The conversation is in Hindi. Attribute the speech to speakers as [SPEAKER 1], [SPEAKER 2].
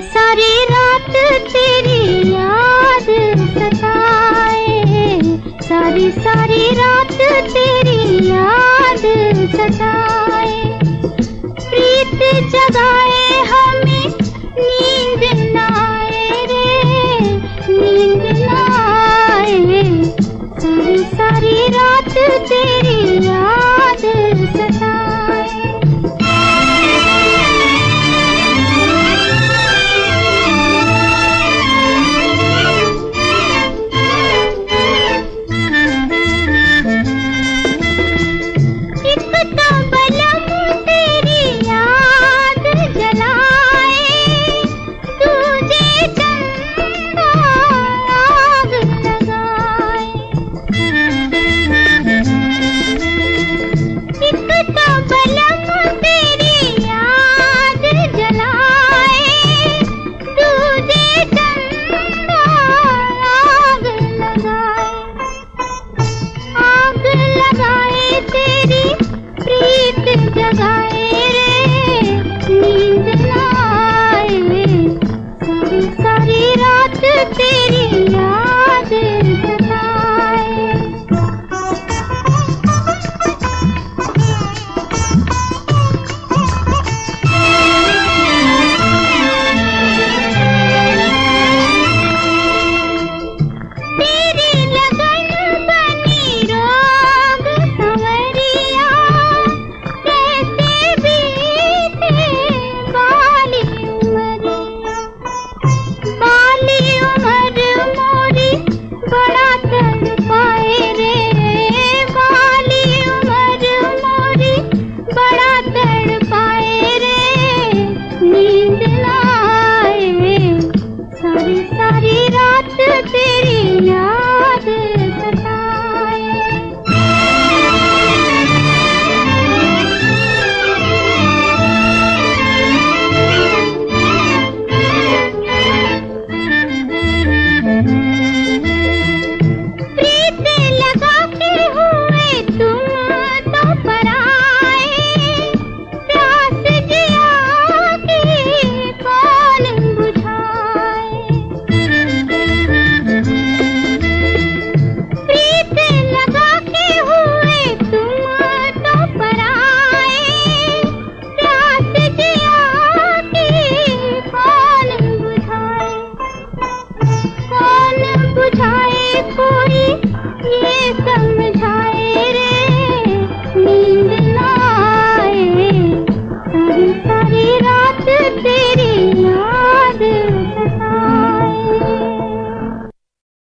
[SPEAKER 1] सारी रात तेरी याद सताए सारी सारी रात तेरी याद सताए। प्रीत जगाए